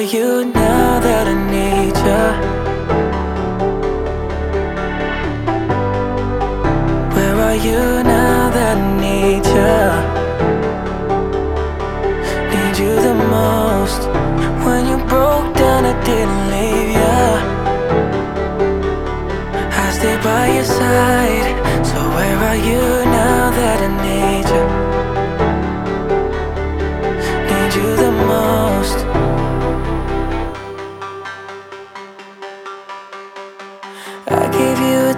are you now that I need ya? Where are you now that I need ya? Need you the most. When you broke down, I didn't leave ya. I stayed by your side. So where are you now that I need ya?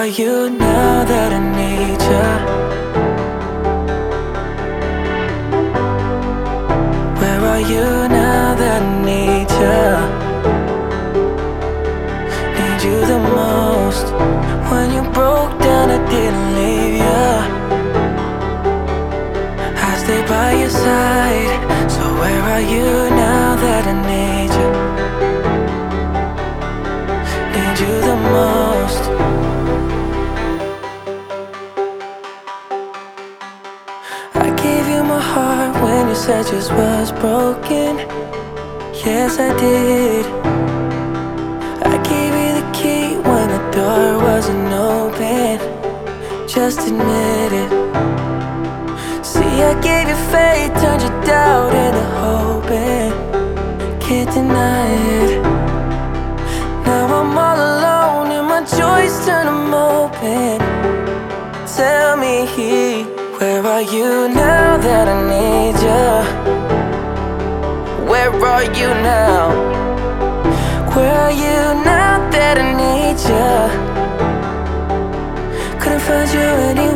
where are you now that I need ya? Where are you now that I need ya? Need you the most. When you broke down, I didn't leave you. I stayed by your side. So where are you now said yours was broken. Yes, I did. I gave you the key when the door wasn't open. Just admit it. See, I gave you faith, turned your doubt into hope, and can't deny it. Now I'm all alone, and my joys turn them open. Tell me, where are you now that I need ya? Where are you now? Where are you now that I need ya? Couldn't find you anywhere.